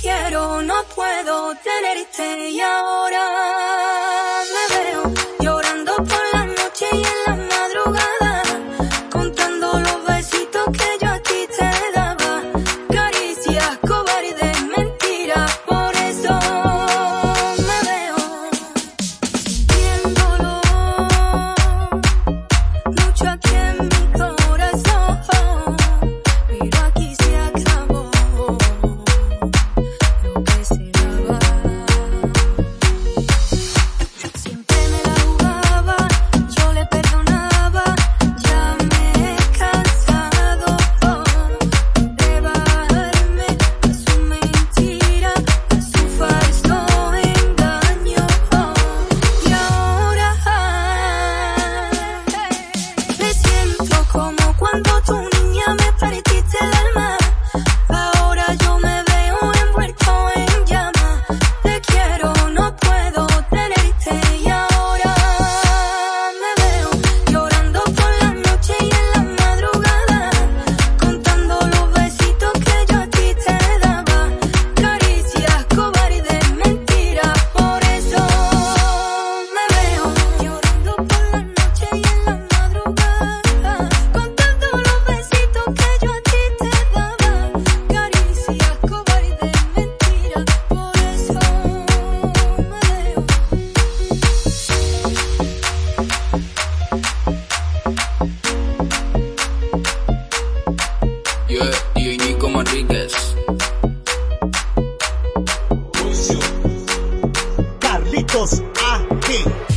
quiero, no puedo tenerte y ahora me veo Yo, DJ Nico Manríquez. Carlitos AG.